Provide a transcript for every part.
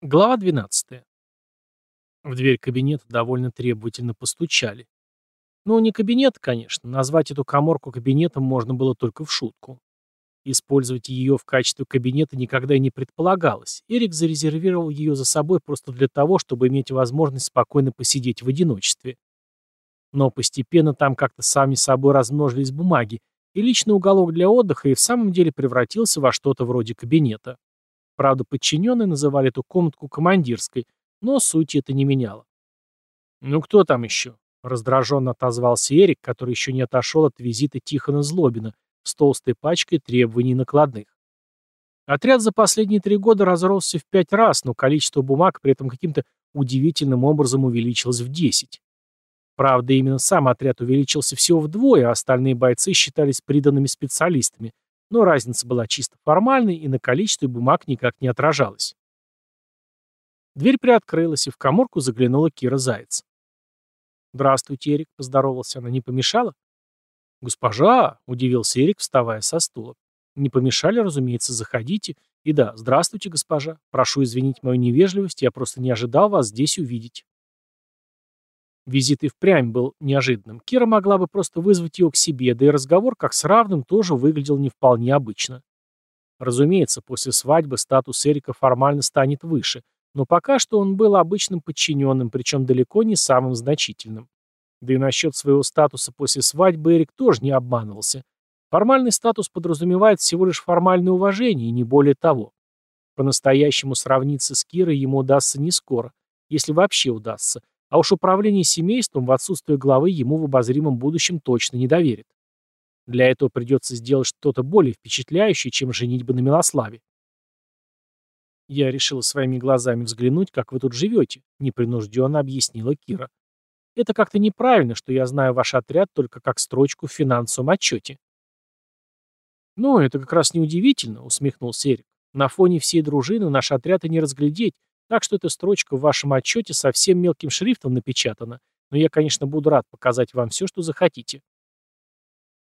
Глава 12. В дверь кабинета довольно требовательно постучали. Ну, не кабинет, конечно. Назвать эту коморку кабинетом можно было только в шутку. Использовать ее в качестве кабинета никогда и не предполагалось. Эрик зарезервировал ее за собой просто для того, чтобы иметь возможность спокойно посидеть в одиночестве. Но постепенно там как-то сами собой размножились бумаги, и личный уголок для отдыха и в самом деле превратился во что-то вроде кабинета. Правда, подчиненные называли эту комнатку командирской, но сути это не меняло. «Ну кто там еще?» — раздраженно отозвался Эрик, который еще не отошел от визита Тихона Злобина с толстой пачкой требований накладных. Отряд за последние три года разросся в пять раз, но количество бумаг при этом каким-то удивительным образом увеличилось в десять. Правда, именно сам отряд увеличился всего вдвое, а остальные бойцы считались приданными специалистами, но разница была чисто формальной и на количестве бумаг никак не отражалась. Дверь приоткрылась, и в коморку заглянула Кира Заяц. «Здравствуйте, Эрик», — поздоровался она, — «не помешала?» «Госпожа!» — удивился Эрик, вставая со стула. «Не помешали, разумеется, заходите. И да, здравствуйте, госпожа. Прошу извинить мою невежливость, я просто не ожидал вас здесь увидеть». Визит и впрямь был неожиданным. Кира могла бы просто вызвать его к себе, да и разговор, как с равным, тоже выглядел не вполне обычно. Разумеется, после свадьбы статус Эрика формально станет выше, но пока что он был обычным подчиненным, причем далеко не самым значительным. Да и насчет своего статуса после свадьбы Эрик тоже не обманывался. Формальный статус подразумевает всего лишь формальное уважение, и не более того. По-настоящему сравниться с Кирой ему удастся не скоро, если вообще удастся, а уж управление семейством в отсутствие главы ему в обозримом будущем точно не доверит. Для этого придется сделать что-то более впечатляющее, чем женитьба на Милославе. «Я решила своими глазами взглянуть, как вы тут живете», — непринужденно объяснила Кира. «Это как-то неправильно, что я знаю ваш отряд только как строчку в финансовом отчете». «Ну, это как раз неудивительно», — усмехнулся Эрик. «На фоне всей дружины наш отряд и не разглядеть, так что эта строчка в вашем отчете совсем мелким шрифтом напечатана, но я, конечно, буду рад показать вам все, что захотите».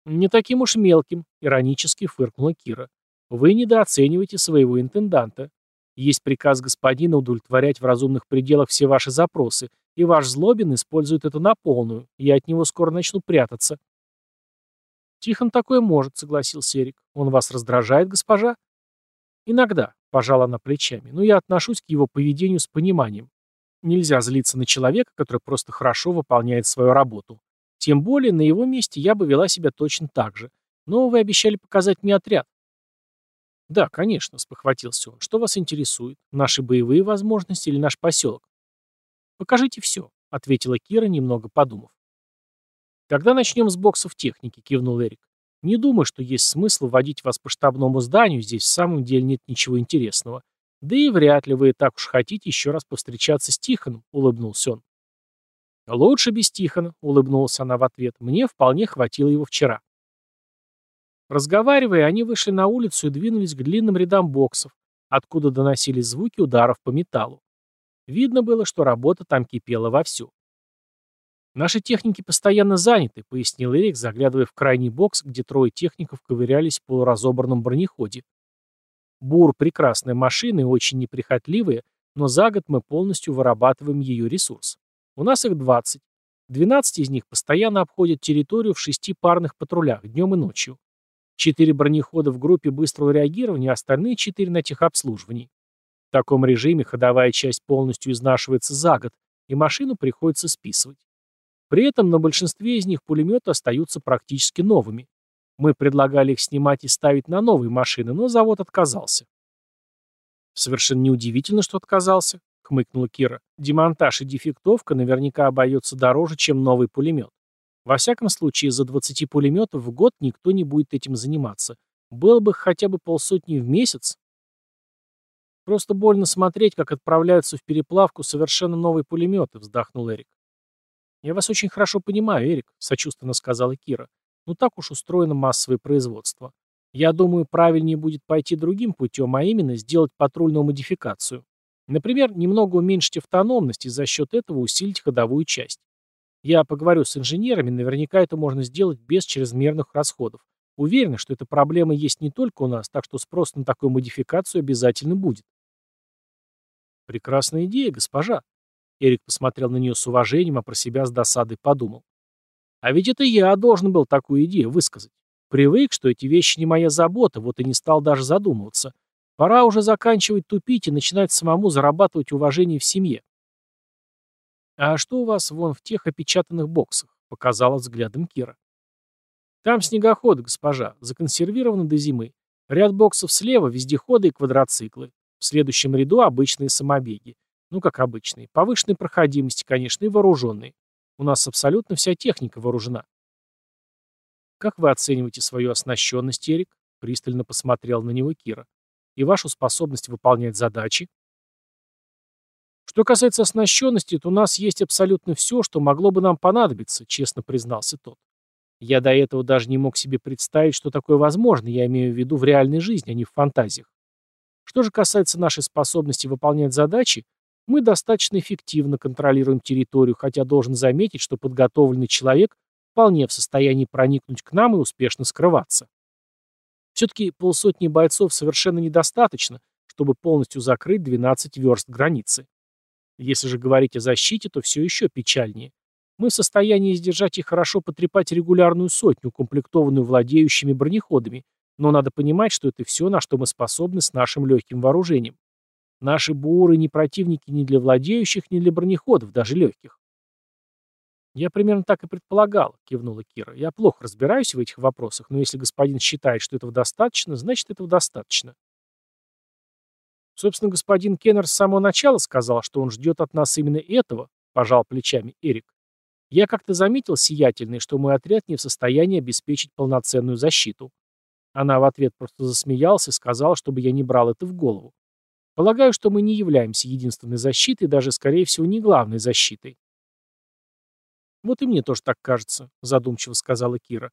«Не таким уж мелким», — иронически фыркнула Кира. «Вы недооцениваете своего интенданта. Есть приказ господина удовлетворять в разумных пределах все ваши запросы, и ваш злобин использует это на полную. Я от него скоро начну прятаться». «Тихон такое может», — согласился Эрик. «Он вас раздражает, госпожа?» «Иногда», — пожала она плечами, — «но я отношусь к его поведению с пониманием. Нельзя злиться на человека, который просто хорошо выполняет свою работу. Тем более, на его месте я бы вела себя точно так же. Но вы обещали показать мне отряд». «Да, конечно», — спохватился он. «Что вас интересует? Наши боевые возможности или наш поселок?» «Покажите все», — ответила Кира, немного подумав. «Тогда начнем с боксов техники», — кивнул Эрик. Не думаю, что есть смысл водить вас по штабному зданию, здесь в самом деле нет ничего интересного. Да и вряд ли вы так уж хотите еще раз повстречаться с Тихоном, улыбнулся он. Лучше без Тихона, улыбнулась она в ответ. Мне вполне хватило его вчера. Разговаривая, они вышли на улицу и двинулись к длинным рядам боксов, откуда доносились звуки ударов по металлу. Видно было, что работа там кипела вовсю. «Наши техники постоянно заняты», — пояснил Эрик, заглядывая в крайний бокс, где трое техников ковырялись в полуразобранном бронеходе. «Бур — прекрасная машина и очень неприхотливая, но за год мы полностью вырабатываем ее ресурс. У нас их 20. 12 из них постоянно обходят территорию в шести парных патрулях, днем и ночью. Четыре бронехода в группе быстрого реагирования, остальные четыре на техобслуживании. В таком режиме ходовая часть полностью изнашивается за год, и машину приходится списывать. При этом на большинстве из них пулеметы остаются практически новыми. Мы предлагали их снимать и ставить на новые машины, но завод отказался. «Совершенно неудивительно, что отказался», — хмыкнула Кира. «Демонтаж и дефектовка наверняка обойдется дороже, чем новый пулемет. Во всяком случае, за 20 пулеметов в год никто не будет этим заниматься. Было бы хотя бы полсотни в месяц». «Просто больно смотреть, как отправляются в переплавку совершенно новые пулеметы», — вздохнул Эрик. «Я вас очень хорошо понимаю, Эрик», — сочувственно сказала Кира. «Ну так уж устроено массовое производство. Я думаю, правильнее будет пойти другим путем, а именно сделать патрульную модификацию. Например, немного уменьшить автономность и за счет этого усилить ходовую часть. Я поговорю с инженерами, наверняка это можно сделать без чрезмерных расходов. Уверен, что эта проблема есть не только у нас, так что спрос на такую модификацию обязательно будет. Прекрасная идея, госпожа. Эрик посмотрел на нее с уважением, а про себя с досадой подумал. А ведь это я должен был такую идею высказать. Привык, что эти вещи не моя забота, вот и не стал даже задумываться. Пора уже заканчивать тупить и начинать самому зарабатывать уважение в семье. «А что у вас вон в тех опечатанных боксах?» — показала взглядом Кира. «Там снегоход, госпожа, законсервированы до зимы. Ряд боксов слева, вездеходы и квадроциклы. В следующем ряду обычные самобеги. Ну, как обычные. Повышенной проходимости, конечно, и вооруженные. У нас абсолютно вся техника вооружена. Как вы оцениваете свою оснащенность, Эрик? Пристально посмотрел на него Кира. И вашу способность выполнять задачи? Что касается оснащенности, то у нас есть абсолютно все, что могло бы нам понадобиться, честно признался тот. Я до этого даже не мог себе представить, что такое возможно, я имею в виду в реальной жизни, а не в фантазиях. Что же касается нашей способности выполнять задачи, мы достаточно эффективно контролируем территорию, хотя должен заметить, что подготовленный человек вполне в состоянии проникнуть к нам и успешно скрываться. Все-таки полсотни бойцов совершенно недостаточно, чтобы полностью закрыть 12 верст границы. Если же говорить о защите, то все еще печальнее. Мы в состоянии сдержать и хорошо потрепать регулярную сотню, укомплектованную владеющими бронеходами, но надо понимать, что это все, на что мы способны с нашим легким вооружением. Наши буры не противники ни для владеющих, ни для бронеходов, даже легких. «Я примерно так и предполагал», — кивнула Кира. «Я плохо разбираюсь в этих вопросах, но если господин считает, что этого достаточно, значит, этого достаточно». «Собственно, господин Кеннер с самого начала сказал, что он ждет от нас именно этого», — пожал плечами Эрик. Я как-то заметил сиятельный, что мой отряд не в состоянии обеспечить полноценную защиту. Она в ответ просто засмеялась и сказала, чтобы я не брал это в голову. Полагаю, что мы не являемся единственной защитой, даже, скорее всего, не главной защитой. Вот и мне тоже так кажется, задумчиво сказала Кира.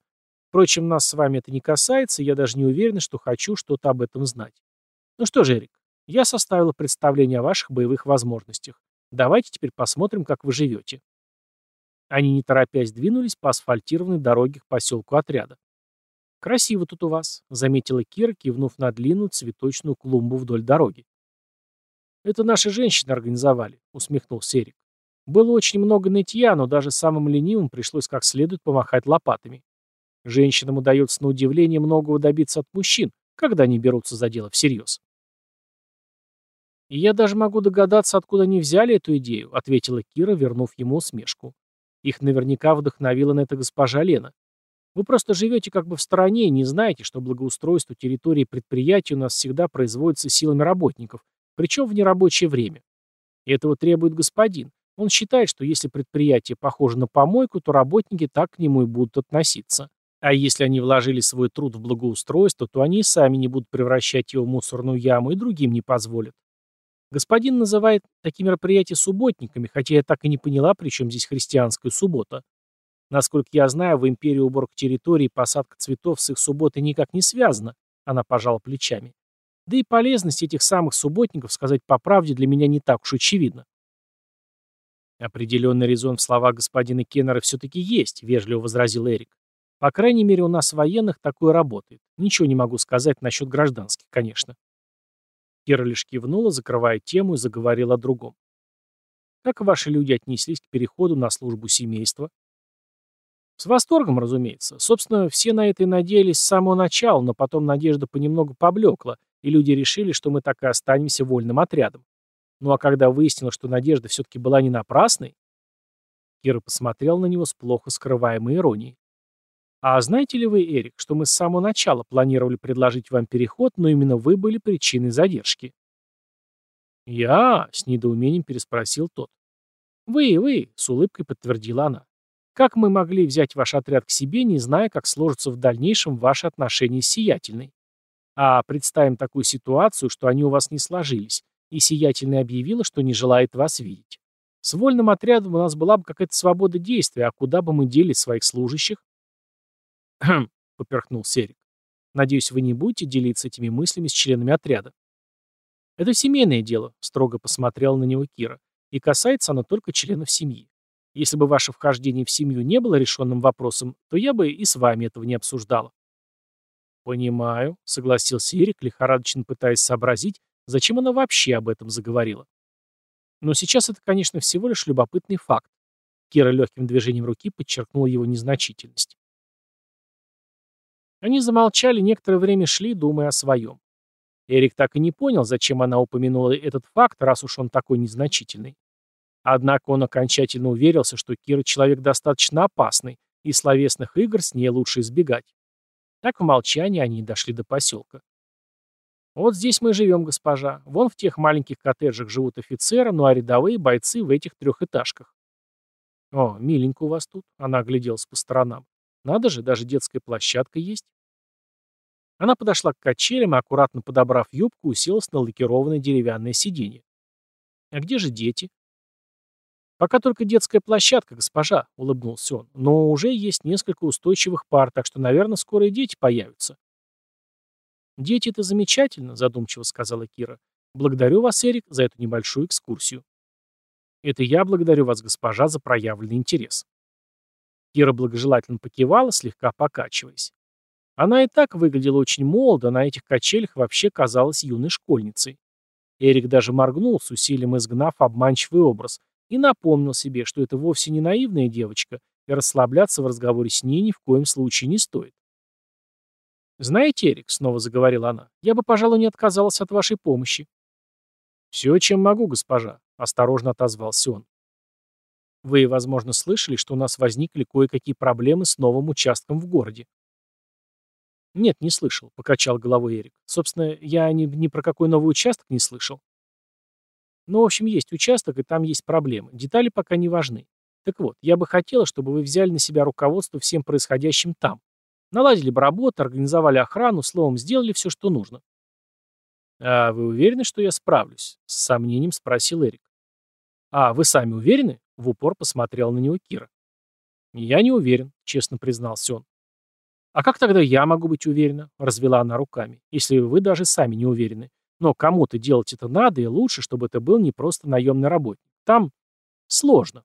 Впрочем, нас с вами это не касается, я даже не уверена, что хочу что-то об этом знать. Ну что же, Эрик, я составила представление о ваших боевых возможностях. Давайте теперь посмотрим, как вы живете. Они, не торопясь, двинулись по асфальтированной дороге к поселку отряда. «Красиво тут у вас», — заметила Кира, кивнув на длинную цветочную клумбу вдоль дороги. «Это наши женщины организовали», — усмехнулся Эрик. «Было очень много нытья, но даже самым ленивым пришлось как следует помахать лопатами. Женщинам удается на удивление многого добиться от мужчин, когда они берутся за дело всерьез». «И я даже могу догадаться, откуда они взяли эту идею», — ответила Кира, вернув ему усмешку. Их наверняка вдохновила на это госпожа Лена. Вы просто живете как бы в стороне и не знаете, что благоустройство территории предприятия у нас всегда производится силами работников, причем в нерабочее время. Этого требует господин. Он считает, что если предприятие похоже на помойку, то работники так к нему и будут относиться. А если они вложили свой труд в благоустройство, то они и сами не будут превращать его в мусорную яму и другим не позволят. Господин называет такие мероприятия субботниками, хотя я так и не поняла, при чем здесь христианская суббота. Насколько я знаю, в империи уборка территории и посадка цветов с их субботой никак не связана, она пожала плечами. Да и полезность этих самых субботников, сказать по правде, для меня не так уж очевидна. Определенный резон в словах господина Кеннера все-таки есть, вежливо возразил Эрик. По крайней мере, у нас военных такое работает. Ничего не могу сказать насчет гражданских, конечно. Кира лишь кивнула, закрывая тему, и заговорила о другом. Как ваши люди отнеслись к переходу на службу семейства? С восторгом, разумеется. Собственно, все на это и надеялись с самого начала, но потом надежда понемногу поблекла, и люди решили, что мы так и останемся вольным отрядом. Ну а когда выяснилось, что надежда все-таки была не напрасной, Кира посмотрел на него с плохо скрываемой иронией. А знаете ли вы, Эрик, что мы с самого начала планировали предложить вам переход, но именно вы были причиной задержки? Я с недоумением переспросил тот. Вы, вы, с улыбкой подтвердила она. Как мы могли взять ваш отряд к себе, не зная, как сложатся в дальнейшем ваши отношения с Сиятельной? А представим такую ситуацию, что они у вас не сложились, и Сиятельная объявила, что не желает вас видеть. С вольным отрядом у нас была бы какая-то свобода действия, а куда бы мы дели своих служащих? «Хм», — поперхнул Серик. «Надеюсь, вы не будете делиться этими мыслями с членами отряда». «Это семейное дело», — строго посмотрел на него Кира, «и касается оно только членов семьи. Если бы ваше вхождение в семью не было решенным вопросом, то я бы и с вами этого не обсуждала». «Понимаю», — согласился Эрик, лихорадочно пытаясь сообразить, зачем она вообще об этом заговорила. Но сейчас это, конечно, всего лишь любопытный факт. Кира легким движением руки подчеркнула его незначительность. Они замолчали, некоторое время шли, думая о своем. Эрик так и не понял, зачем она упомянула этот факт, раз уж он такой незначительный. Однако он окончательно уверился, что Кира человек достаточно опасный, и словесных игр с ней лучше избегать. Так в молчании они и дошли до поселка. «Вот здесь мы живем, госпожа. Вон в тех маленьких коттеджах живут офицеры, ну а рядовые бойцы в этих трехэтажках». «О, миленько у вас тут», — она огляделась по сторонам. «Надо же, даже детская площадка есть». Она подошла к качелям и, аккуратно подобрав юбку, уселась на лакированное деревянное сиденье. «А где же дети?» «Пока только детская площадка, госпожа», — улыбнулся он. «Но уже есть несколько устойчивых пар, так что, наверное, скоро и дети появятся». «Дети — это замечательно», — задумчиво сказала Кира. «Благодарю вас, Эрик, за эту небольшую экскурсию». «Это я благодарю вас, госпожа, за проявленный интерес». Кира благожелательно покивала, слегка покачиваясь. Она и так выглядела очень молодо, на этих качелях вообще казалась юной школьницей. Эрик даже моргнул, с усилием изгнав обманчивый образ, и напомнил себе, что это вовсе не наивная девочка, и расслабляться в разговоре с ней ни в коем случае не стоит. «Знаете, Эрик», — снова заговорила она, — «я бы, пожалуй, не отказалась от вашей помощи». «Все, чем могу, госпожа», — осторожно отозвался он. «Вы, возможно, слышали, что у нас возникли кое-какие проблемы с новым участком в городе». «Нет, не слышал», — покачал головой Эрик. «Собственно, я ни, ни про какой новый участок не слышал». «Ну, в общем, есть участок, и там есть проблемы. Детали пока не важны. Так вот, я бы хотела, чтобы вы взяли на себя руководство всем происходящим там. Наладили бы работу, организовали охрану, словом, сделали все, что нужно». «А вы уверены, что я справлюсь?» — с сомнением спросил Эрик. «А вы сами уверены?» — в упор посмотрел на него Кира. «Я не уверен», — честно признался он. «А как тогда я могу быть уверена?» — развела она руками. «Если вы даже сами не уверены. Но кому-то делать это надо, и лучше, чтобы это был не просто наемный работник. Там сложно».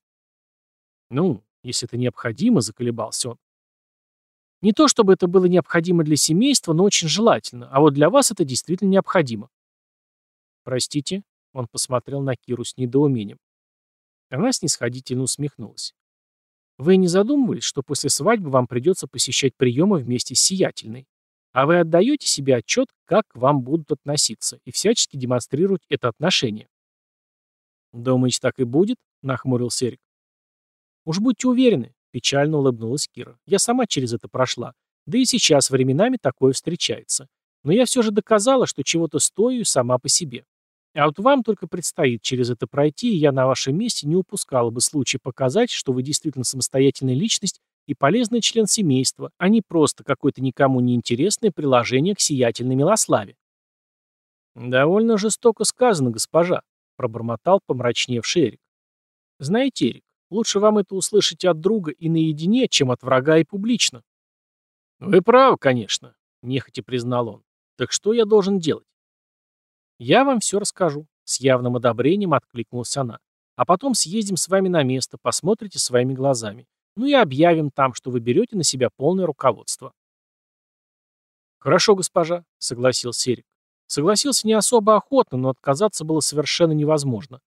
«Ну, если это необходимо», — заколебался он. «Не то, чтобы это было необходимо для семейства, но очень желательно. А вот для вас это действительно необходимо». «Простите», — он посмотрел на Киру с недоумением. Она снисходительно усмехнулась. Вы не задумывались, что после свадьбы вам придется посещать приемы вместе с сиятельной? А вы отдаете себе отчет, как к вам будут относиться, и всячески демонстрировать это отношение? «Думаете, так и будет?» — нахмурился Эрик. «Уж будьте уверены», — печально улыбнулась Кира. «Я сама через это прошла. Да и сейчас временами такое встречается. Но я все же доказала, что чего-то стою сама по себе. А вот вам только предстоит через это пройти, и я на вашем месте не упускала бы случай показать, что вы действительно самостоятельная личность и полезный член семейства, а не просто какое-то никому не интересное приложение к сиятельной милославе. «Довольно жестоко сказано, госпожа», — пробормотал помрачневший Эрик. «Знаете, Эрик, лучше вам это услышать от друга и наедине, чем от врага и публично». «Вы правы, конечно», — нехотя признал он. «Так что я должен делать?» «Я вам все расскажу», — с явным одобрением откликнулась она. «А потом съездим с вами на место, посмотрите своими глазами. Ну и объявим там, что вы берете на себя полное руководство». «Хорошо, госпожа», — согласился Серик. Согласился не особо охотно, но отказаться было совершенно невозможно.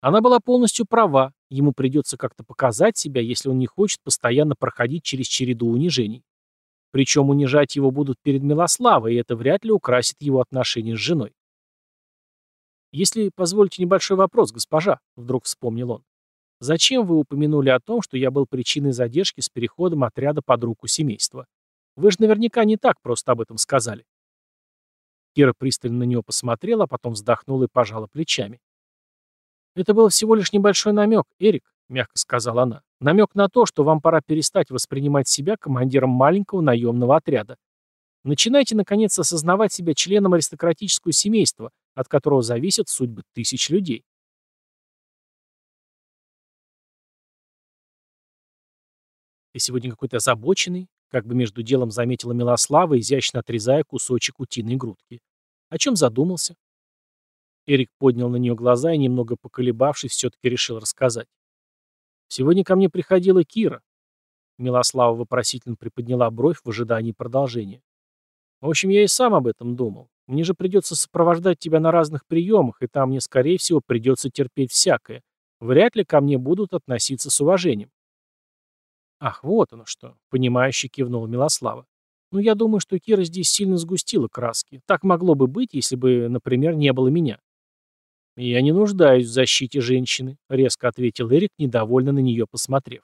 Она была полностью права, ему придется как-то показать себя, если он не хочет постоянно проходить через череду унижений. Причем унижать его будут перед Милославой, и это вряд ли украсит его отношения с женой. «Если позволите небольшой вопрос, госпожа», — вдруг вспомнил он. «Зачем вы упомянули о том, что я был причиной задержки с переходом отряда под руку семейства? Вы же наверняка не так просто об этом сказали». Кира пристально на него посмотрела, а потом вздохнула и пожала плечами. «Это был всего лишь небольшой намек, Эрик», — мягко сказала она. «Намек на то, что вам пора перестать воспринимать себя командиром маленького наемного отряда. Начинайте, наконец, осознавать себя членом аристократического семейства, от которого зависят судьбы тысяч людей. «Ты сегодня какой-то озабоченный», — как бы между делом заметила Милослава, изящно отрезая кусочек утиной грудки. «О чем задумался?» Эрик поднял на нее глаза и, немного поколебавшись, все-таки решил рассказать. «Сегодня ко мне приходила Кира». Милослава вопросительно приподняла бровь в ожидании продолжения. В общем, я и сам об этом думал. Мне же придется сопровождать тебя на разных приемах, и там мне, скорее всего, придется терпеть всякое. Вряд ли ко мне будут относиться с уважением. Ах, вот оно что, понимающе кивнул Милослава. Ну, я думаю, что Кира здесь сильно сгустила краски. Так могло бы быть, если бы, например, не было меня. «Я не нуждаюсь в защите женщины», — резко ответил Эрик, недовольно на нее посмотрев.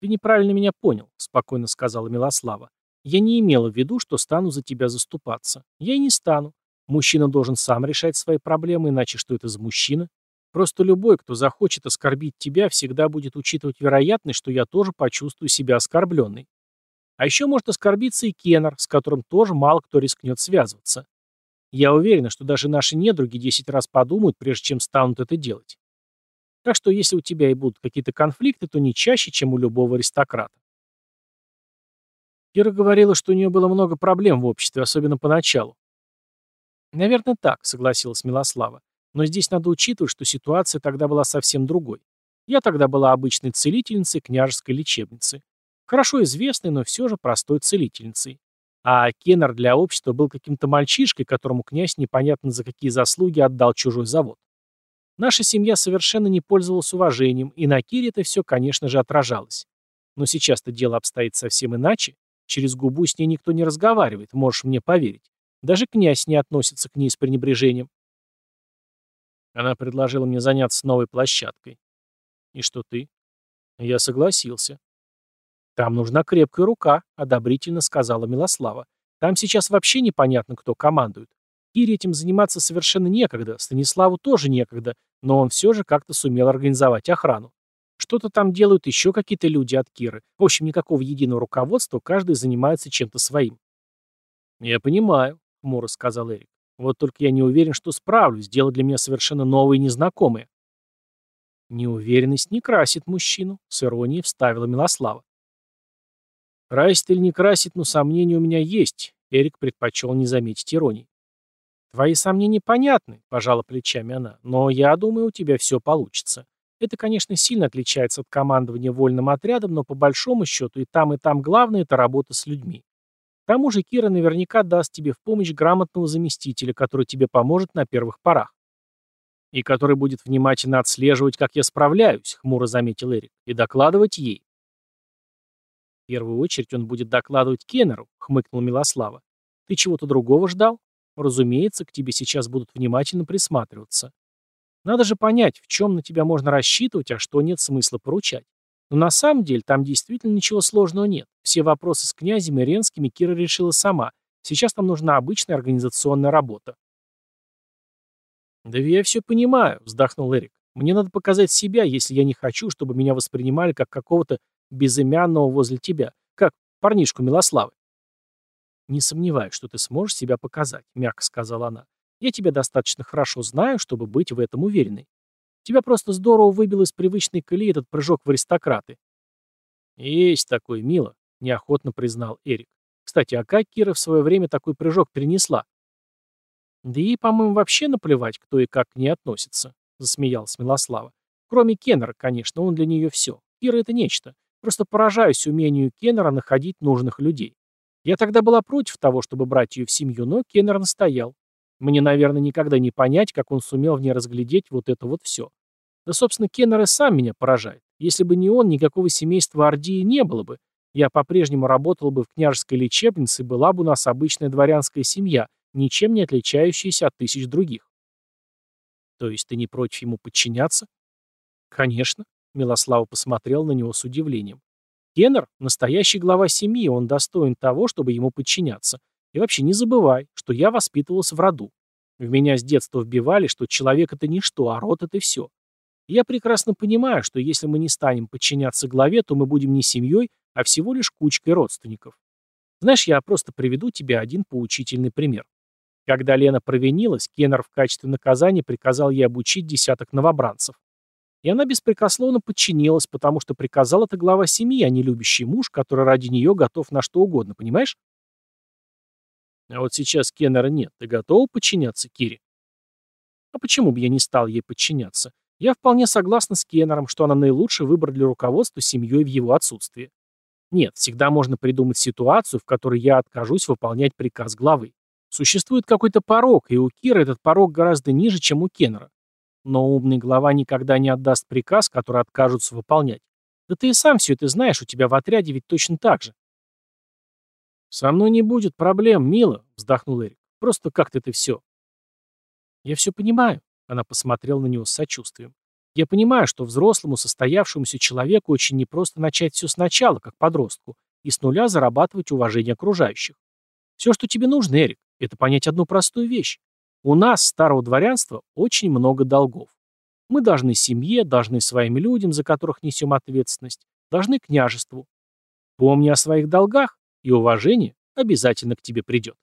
«Ты неправильно меня понял», — спокойно сказала Милослава. «Я не имела в виду, что стану за тебя заступаться. Я и не стану. Мужчина должен сам решать свои проблемы, иначе что это за мужчина? Просто любой, кто захочет оскорбить тебя, всегда будет учитывать вероятность, что я тоже почувствую себя оскорбленной. А еще может оскорбиться и Кеннер, с которым тоже мало кто рискнет связываться. Я уверена, что даже наши недруги десять раз подумают, прежде чем станут это делать. Так что если у тебя и будут какие-то конфликты, то не чаще, чем у любого аристократа. Кира говорила, что у нее было много проблем в обществе, особенно поначалу. «Наверное, так», — согласилась Милослава. «Но здесь надо учитывать, что ситуация тогда была совсем другой. Я тогда была обычной целительницей княжеской лечебницы. Хорошо известной, но все же простой целительницей. А Кеннер для общества был каким-то мальчишкой, которому князь непонятно за какие заслуги отдал чужой завод. Наша семья совершенно не пользовалась уважением, и на Кире это все, конечно же, отражалось. Но сейчас-то дело обстоит совсем иначе. Через губу с ней никто не разговаривает, можешь мне поверить. Даже князь не относится к ней с пренебрежением. Она предложила мне заняться новой площадкой. И что ты? Я согласился. «Там нужна крепкая рука», — одобрительно сказала Милослава. «Там сейчас вообще непонятно, кто командует. Кире этим заниматься совершенно некогда, Станиславу тоже некогда, но он все же как-то сумел организовать охрану. Что-то там делают еще какие-то люди от Киры. В общем, никакого единого руководства, каждый занимается чем-то своим». «Я понимаю», — хмуро сказал Эрик. «Вот только я не уверен, что справлюсь. Дело для меня совершенно новое и незнакомое». «Неуверенность не красит мужчину», — с иронией вставила Милослава. Красит или не красит, но сомнения у меня есть. Эрик предпочел не заметить иронии. Твои сомнения понятны, пожала плечами она, но я думаю, у тебя все получится. Это, конечно, сильно отличается от командования вольным отрядом, но по большому счету и там, и там главное – это работа с людьми. К тому же Кира наверняка даст тебе в помощь грамотного заместителя, который тебе поможет на первых порах. И который будет внимательно отслеживать, как я справляюсь, хмуро заметил Эрик, и докладывать ей. В первую очередь он будет докладывать Кеннеру, хмыкнул Милослава. Ты чего-то другого ждал? Разумеется, к тебе сейчас будут внимательно присматриваться. Надо же понять, в чем на тебя можно рассчитывать, а что нет смысла поручать. Но на самом деле там действительно ничего сложного нет. Все вопросы с князем и Ренскими Кира решила сама. Сейчас там нужна обычная организационная работа. «Да я все понимаю», — вздохнул Эрик. «Мне надо показать себя, если я не хочу, чтобы меня воспринимали как какого-то безымянного возле тебя, как парнишку Милославы. «Не сомневаюсь, что ты сможешь себя показать», — мягко сказала она. «Я тебя достаточно хорошо знаю, чтобы быть в этом уверенной. Тебя просто здорово выбил из привычной колеи этот прыжок в аристократы». «Есть такой, мило», — неохотно признал Эрик. «Кстати, а как Кира в свое время такой прыжок перенесла?» «Да ей, по-моему, вообще наплевать, кто и как к ней относится», — засмеялась Милослава. «Кроме Кеннера, конечно, он для нее все. Кира — это нечто. Просто поражаюсь умению Кеннера находить нужных людей. Я тогда была против того, чтобы брать ее в семью, но Кеннер настоял. Мне, наверное, никогда не понять, как он сумел в ней разглядеть вот это вот все. Да, собственно, Кеннер и сам меня поражает. Если бы не он, никакого семейства Ордии не было бы. Я по-прежнему работала бы в княжеской лечебнице, была бы у нас обычная дворянская семья, ничем не отличающаяся от тысяч других. То есть ты не против ему подчиняться? Конечно. Милослава посмотрел на него с удивлением. Кеннер – настоящий глава семьи, он достоин того, чтобы ему подчиняться. И вообще не забывай, что я воспитывался в роду. В меня с детства вбивали, что человек – это ничто, а род – это все. я прекрасно понимаю, что если мы не станем подчиняться главе, то мы будем не семьей, а всего лишь кучкой родственников. Знаешь, я просто приведу тебе один поучительный пример. Когда Лена провинилась, Кеннер в качестве наказания приказал ей обучить десяток новобранцев. И она беспрекословно подчинилась, потому что приказал это глава семьи, а не любящий муж, который ради нее готов на что угодно, понимаешь? А вот сейчас Кеннера нет. Ты готова подчиняться Кире? А почему бы я не стал ей подчиняться? Я вполне согласна с Кеннером, что она наилучший выбор для руководства семьей в его отсутствии. Нет, всегда можно придумать ситуацию, в которой я откажусь выполнять приказ главы. Существует какой-то порог, и у Кира этот порог гораздо ниже, чем у Кеннера. Но умный глава никогда не отдаст приказ, который откажутся выполнять. Да ты и сам все это знаешь, у тебя в отряде ведь точно так же. «Со мной не будет проблем, мило», — вздохнул Эрик. «Просто как-то ты все». «Я все понимаю», — она посмотрела на него с сочувствием. «Я понимаю, что взрослому, состоявшемуся человеку очень непросто начать все сначала, как подростку, и с нуля зарабатывать уважение окружающих. Все, что тебе нужно, Эрик, это понять одну простую вещь. У нас, старого дворянства, очень много долгов. Мы должны семье, должны своим людям, за которых несем ответственность, должны княжеству. Помни о своих долгах, и уважение обязательно к тебе придет.